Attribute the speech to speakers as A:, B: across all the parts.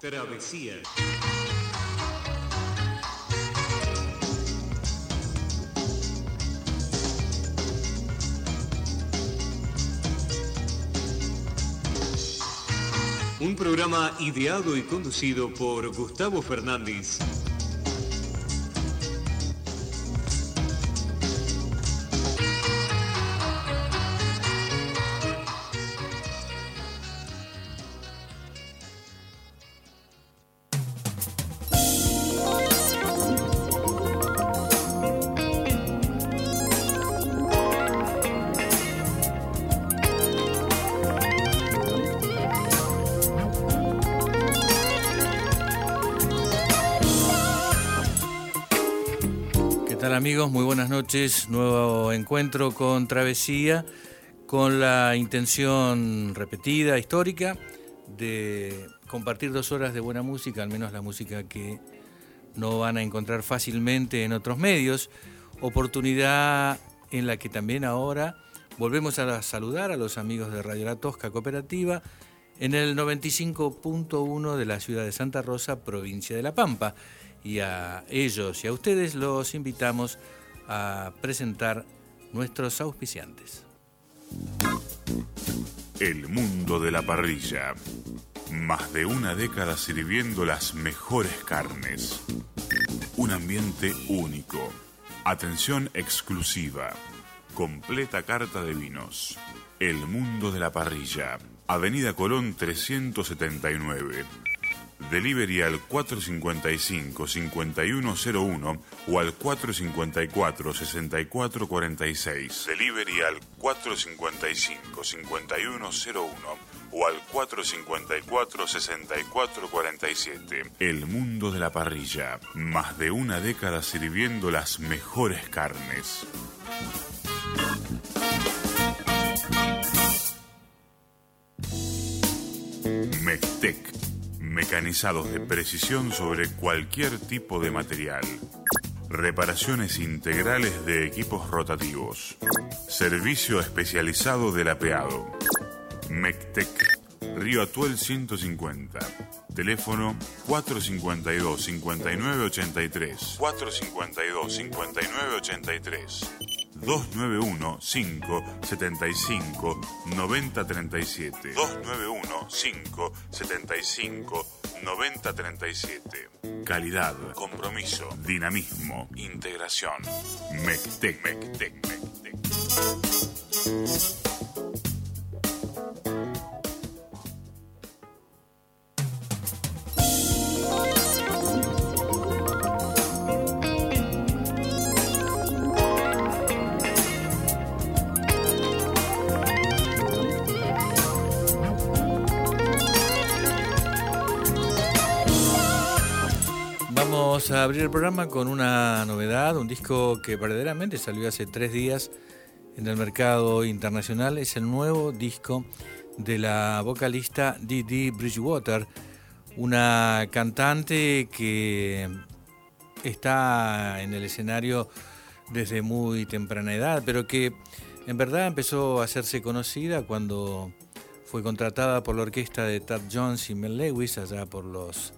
A: Travesía. Un programa ideado y conducido por Gustavo Fernández.
B: Amigos? Muy buenas noches. Nuevo encuentro con Travesía, con la intención repetida, histórica, de compartir dos horas de buena música, al menos la música que no van a encontrar fácilmente en otros medios. Oportunidad en la que también ahora volvemos a saludar a los amigos de Radio La Tosca Cooperativa en el 95.1 de la ciudad de Santa Rosa, provincia de La Pampa y a ellos y a ustedes los invitamos a presentar nuestros auspiciantes.
C: El mundo de la parrilla. Más de una década sirviendo las mejores carnes. Un ambiente único. Atención exclusiva. Completa carta de vinos. El mundo de la parrilla. Avenida Colón 379 Delivery al 455-5101 o al 454-6446. Delivery al 455-5101 o al 454-6447. El mundo de la parrilla. Más de una década sirviendo las mejores carnes. Mestec mecanizados de precisión sobre cualquier tipo de material. Reparaciones integrales de equipos rotativos. Servicio especializado del apeado. Mectec. Río Atuel 150. Teléfono 452-5983. 452-5983. 291 575 9037 291 575 9037 Calidad, compromiso, dinamismo, integración. Mectec, Mectec, Mectec.
B: Vamos a abrir el programa con una novedad, un disco que verdaderamente salió hace tres días en el mercado internacional. Es el nuevo disco de la vocalista Didi Bridgewater, una cantante que está en el escenario desde muy temprana edad, pero que en verdad empezó a hacerse conocida cuando fue contratada por la orquesta de Tad Jones y Mel Lewis allá por los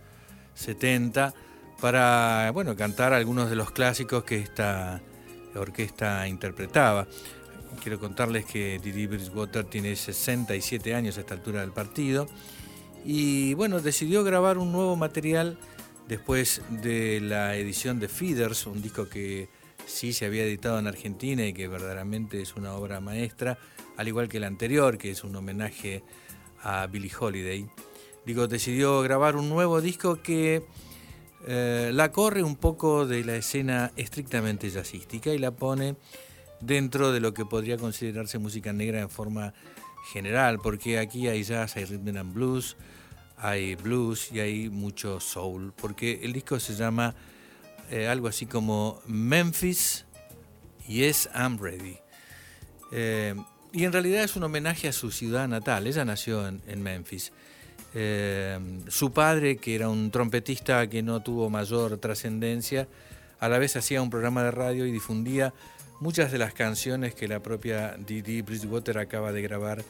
B: 70 para bueno, cantar algunos de los clásicos que esta orquesta interpretaba. Quiero contarles que Didi Bridgewater tiene 67 años a esta altura del partido y bueno, decidió grabar un nuevo material después de la edición de Feeders, un disco que sí se había editado en Argentina y que verdaderamente es una obra maestra, al igual que el anterior, que es un homenaje a Billie Holiday. Digo, decidió grabar un nuevo disco que eh, la corre un poco de la escena estrictamente jazzística y la pone dentro de lo que podría considerarse música negra en forma general, porque aquí hay jazz, hay rhythm and blues, hay blues y hay mucho soul, porque el disco se llama eh, algo así como Memphis, Yes, I'm Ready. Eh, y en realidad es un homenaje a su ciudad natal, ella nació en Memphis. Eh, su padre, que era un trompetista que no tuvo mayor trascendencia, a la vez hacía un programa de radio y difundía muchas de las canciones que la propia Didi Bridgewater acaba de grabar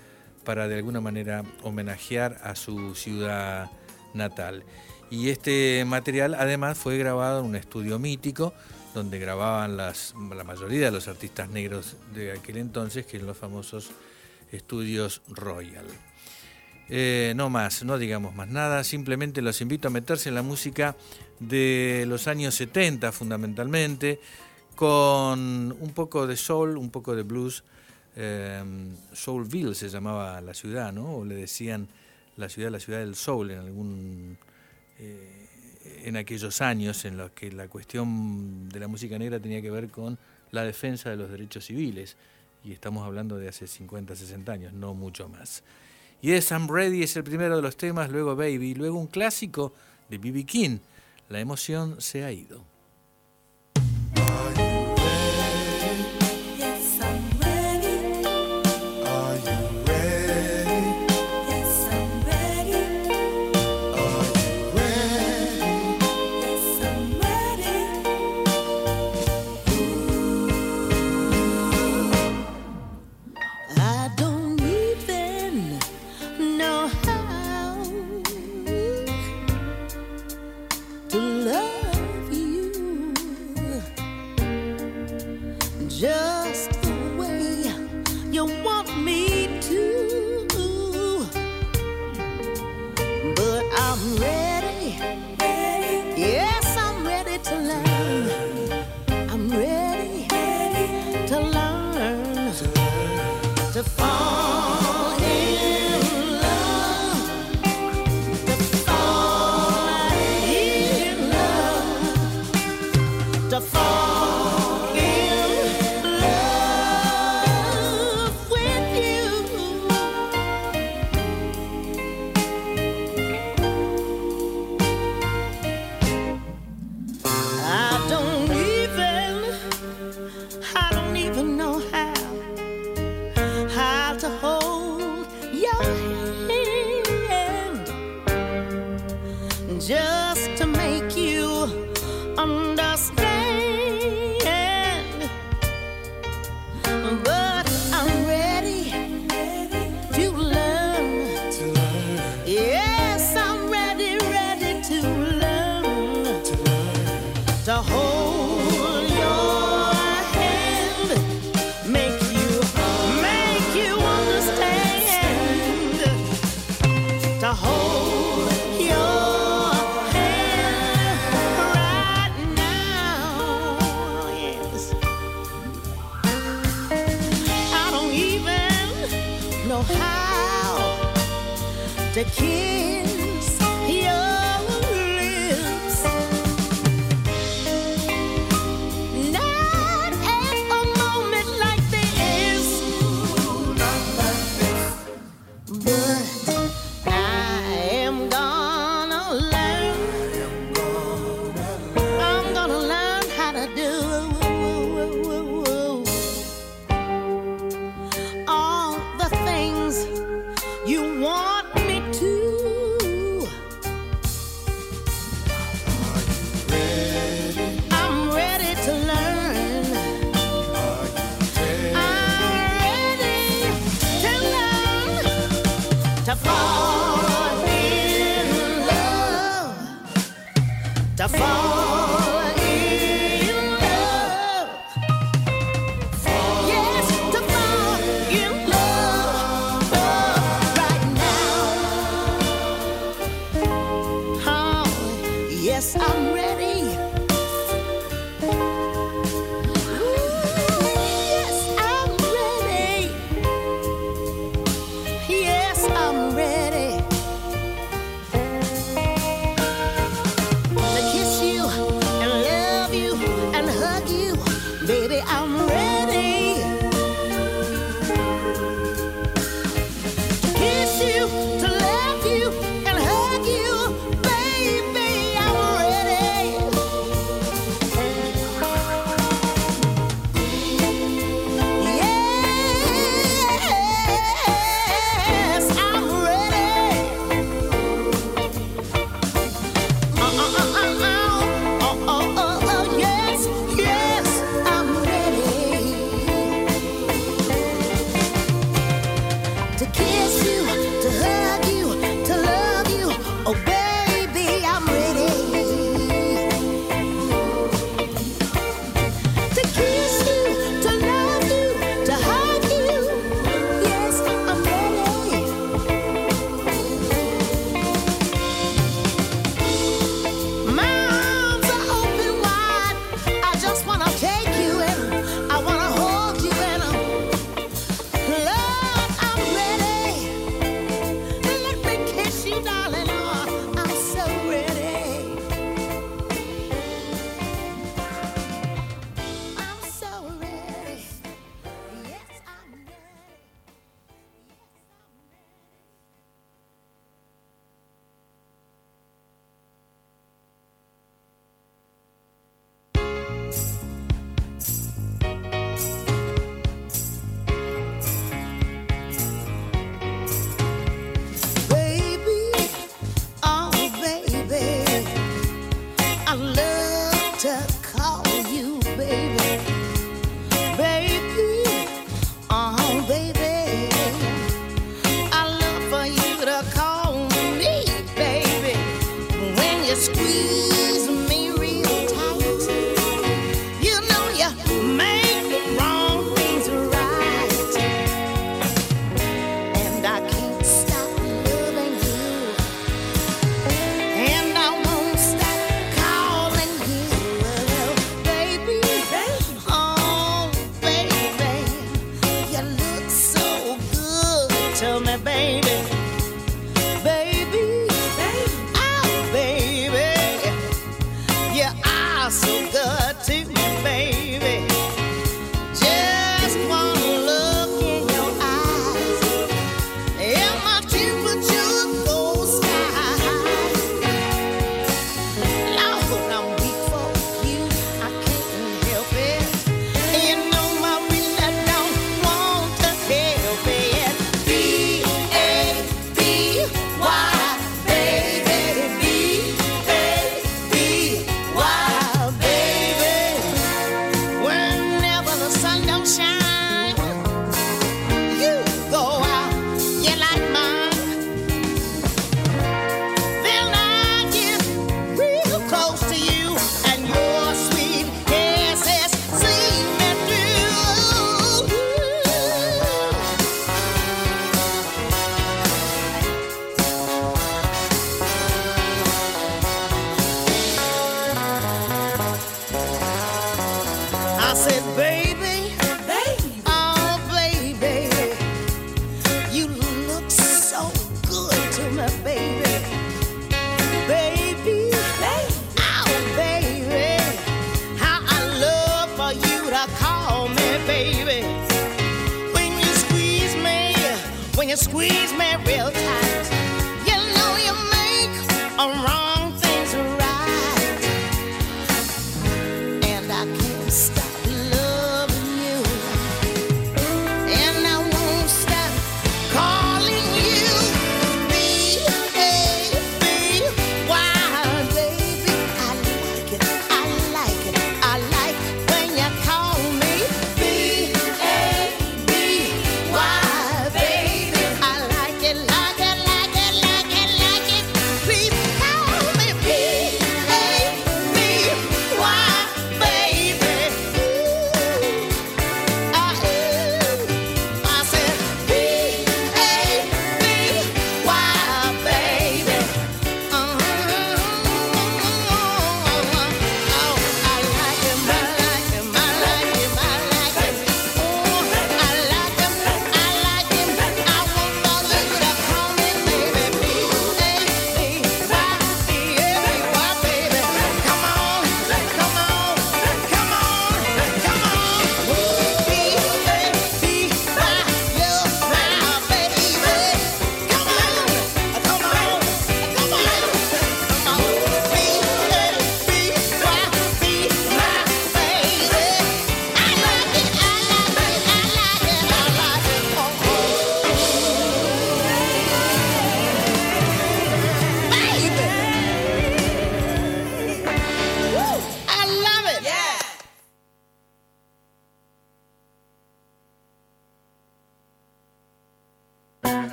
B: para de alguna manera homenajear a su ciudad natal. Y este material además fue grabado en un estudio mítico donde grababan las, la mayoría de los artistas negros de aquel entonces, que eran los famosos estudios Royal. Eh, no más, no digamos más nada, simplemente los invito a meterse en la música de los años 70 fundamentalmente, con un poco de soul, un poco de blues. Eh, Soulville se llamaba la ciudad, ¿no? O le decían la ciudad, la ciudad del soul en algún... Eh, en aquellos años en los que la cuestión de la música negra tenía que ver con la defensa de los derechos civiles. Y estamos hablando de hace 50, 60 años, no mucho más. Y es I'm Ready es el primero de los temas, luego Baby, luego un clásico de B.B. King, La emoción se ha ido.
D: I'm ready. so good to me.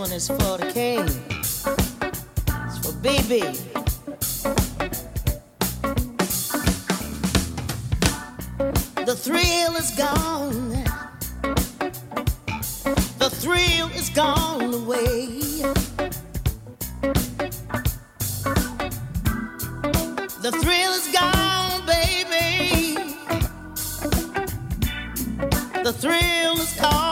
D: One is for the king. It's for BB. The thrill is gone. The thrill is gone away. The thrill is gone, baby. The thrill is gone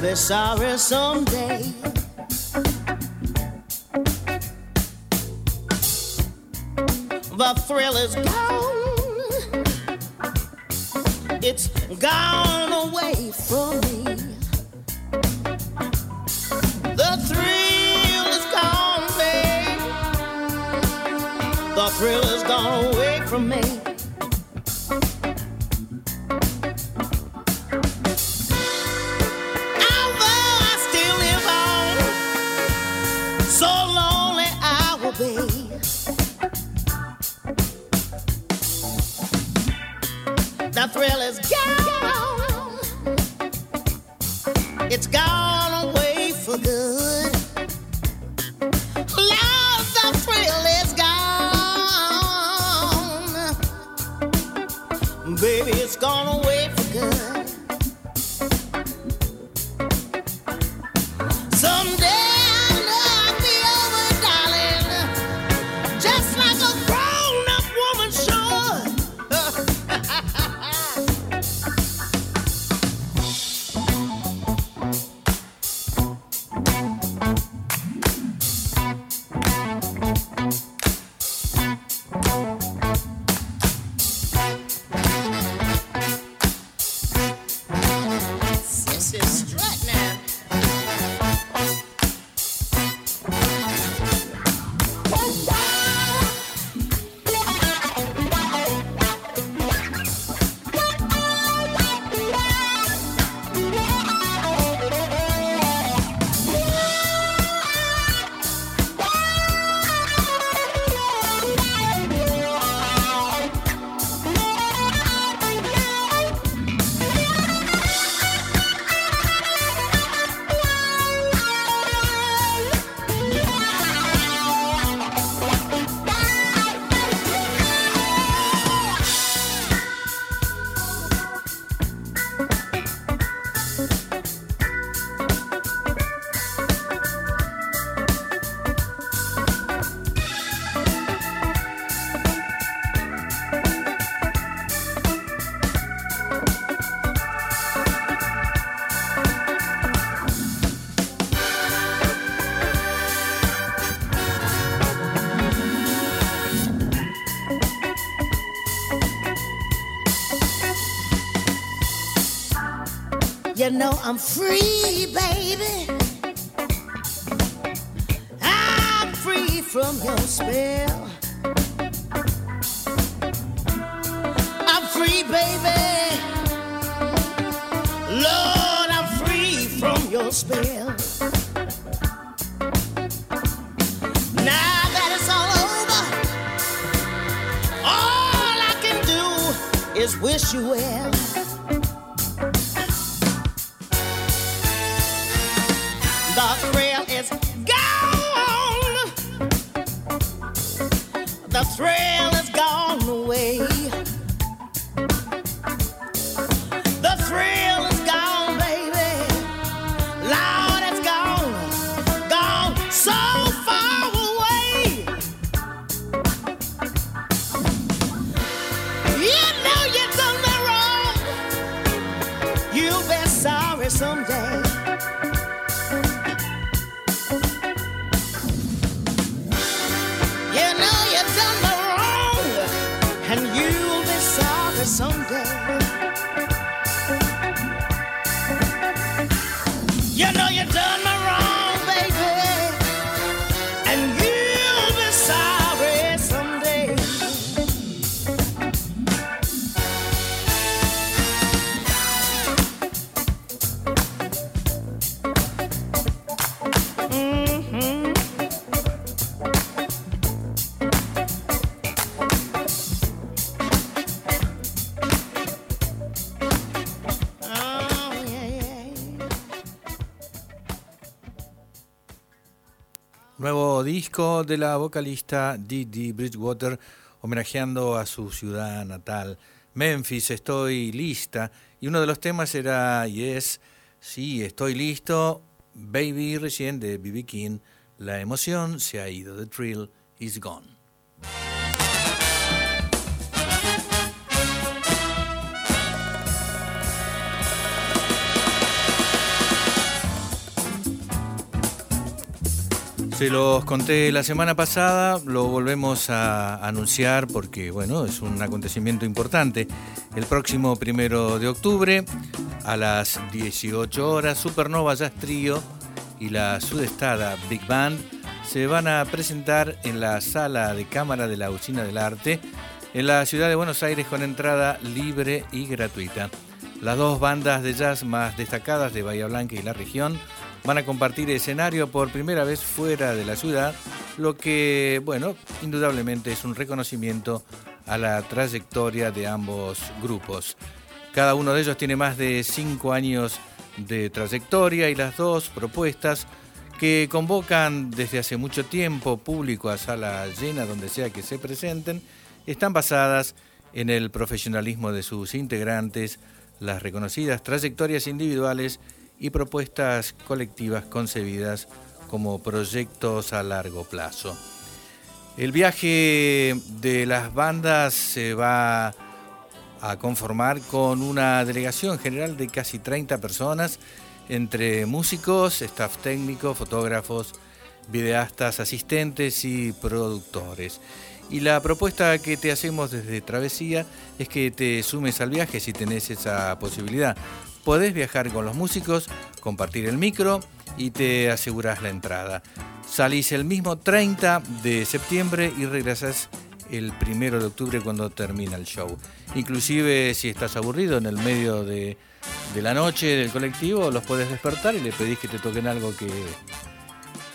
D: be sorry someday. The thrill is gone. I'm free, baby. I'm free from your spell. I'm free, baby. Lord, I'm free from your spell. Now that it's all over, all I can do is wish you well.
B: De la vocalista Didi Bridgewater homenajeando a su ciudad natal, Memphis, estoy lista. Y uno de los temas era Yes, sí, estoy listo, Baby recién de B.B. King. La emoción se ha ido, the thrill is gone. Se los conté la semana pasada, lo volvemos a anunciar porque, bueno, es un acontecimiento importante. El próximo primero de octubre, a las 18 horas, Supernova Jazz Trio y la sudestada Big Band se van a presentar en la sala de cámara de la Usina del Arte en la ciudad de Buenos Aires con entrada libre y gratuita. Las dos bandas de jazz más destacadas de Bahía Blanca y la región van a compartir escenario por primera vez fuera de la ciudad, lo que, bueno, indudablemente es un reconocimiento a la trayectoria de ambos grupos. Cada uno de ellos tiene más de cinco años de trayectoria y las dos propuestas que convocan desde hace mucho tiempo público a sala llena donde sea que se presenten, están basadas en el profesionalismo de sus integrantes, las reconocidas trayectorias individuales y propuestas colectivas concebidas como proyectos a largo plazo. El viaje de las bandas se va a conformar con una delegación general de casi 30 personas, entre músicos, staff técnico, fotógrafos, videastas, asistentes y productores. Y la propuesta que te hacemos desde Travesía es que te sumes al viaje si tenés esa posibilidad. Podés viajar con los músicos, compartir el micro y te asegurás la entrada. Salís el mismo 30 de septiembre y regresás el primero de octubre cuando termina el show. Inclusive si estás aburrido en el medio de, de la noche del colectivo, los podés despertar y le pedís que te toquen algo que,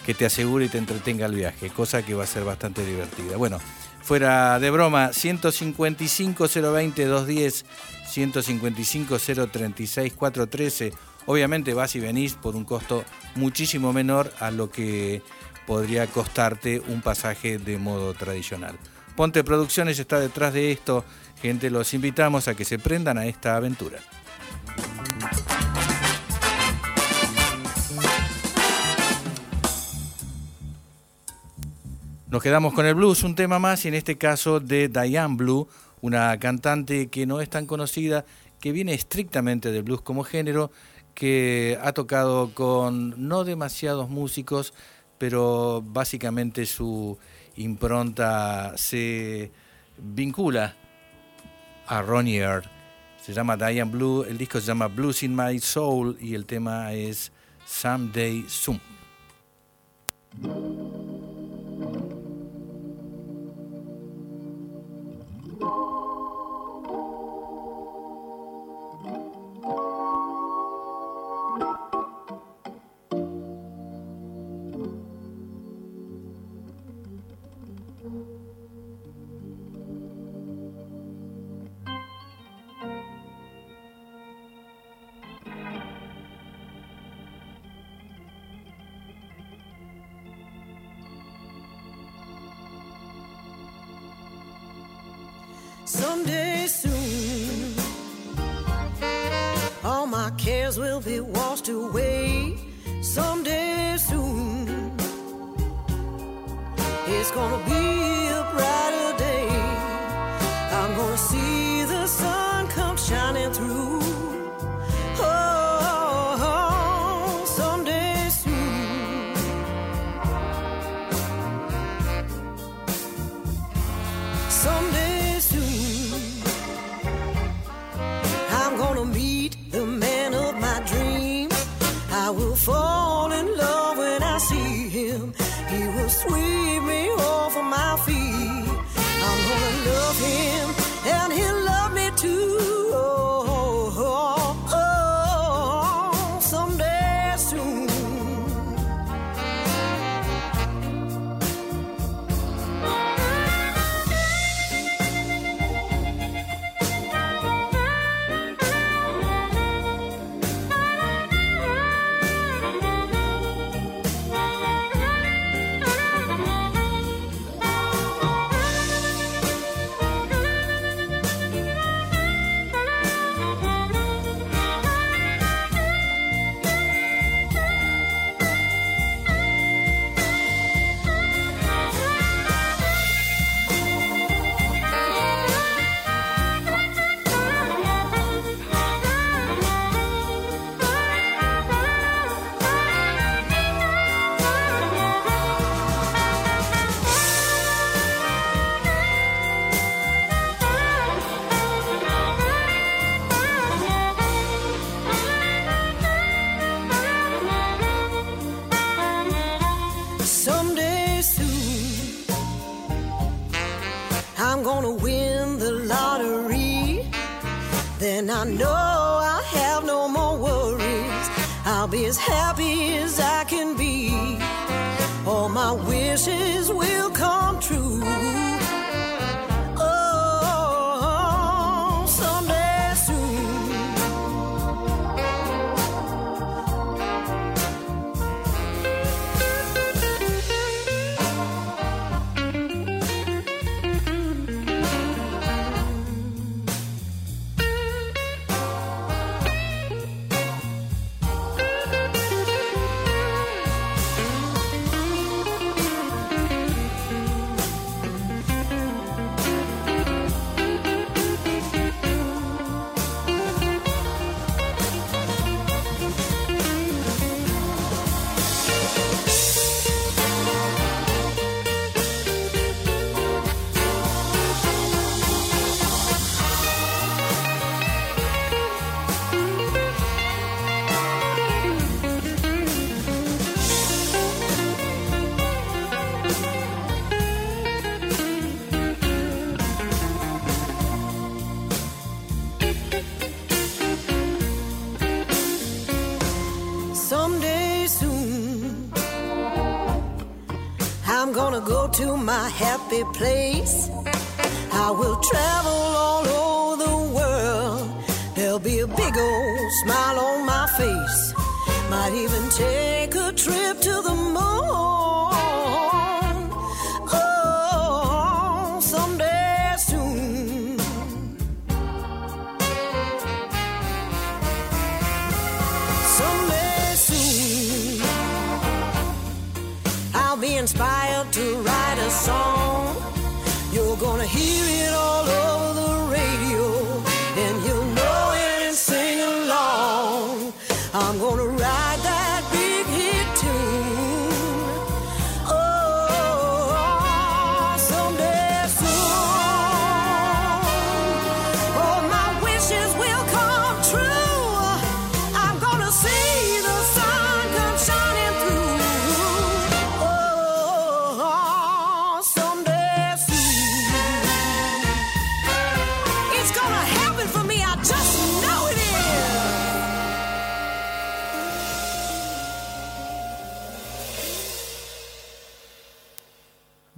B: que te asegure y te entretenga el viaje, cosa que va a ser bastante divertida. Bueno, fuera de broma, 155 020 210, 155 036 413. Obviamente vas y venís por un costo muchísimo menor a lo que podría costarte un pasaje de modo tradicional. Ponte Producciones está detrás de esto. Gente, los invitamos a que se prendan a esta aventura. Nos quedamos con el blues, un tema más, y en este caso de Diane Blue, una cantante que no es tan conocida, que viene estrictamente del blues como género, que ha tocado con no demasiados músicos, pero básicamente su impronta se vincula a Ronnie Earth. Se llama Diane Blue, el disco se llama Blues in My Soul y el tema es Someday Soon.
E: shining through. as I can be. All my wishes. to my happy place. I will travel all over the world. There'll be a big old smile on my face. Might even take a trip to the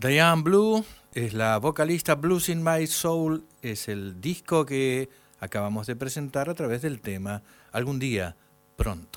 B: Diane Blue es la vocalista Blues in My Soul, es el disco que acabamos de presentar a través del tema Algún día, pronto.